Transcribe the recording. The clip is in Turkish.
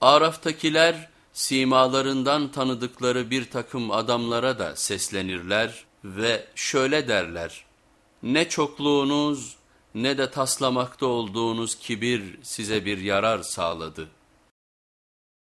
Araf'takiler simalarından tanıdıkları bir takım adamlara da seslenirler ve şöyle derler. Ne çokluğunuz ne de taslamakta olduğunuz kibir size bir yarar sağladı.''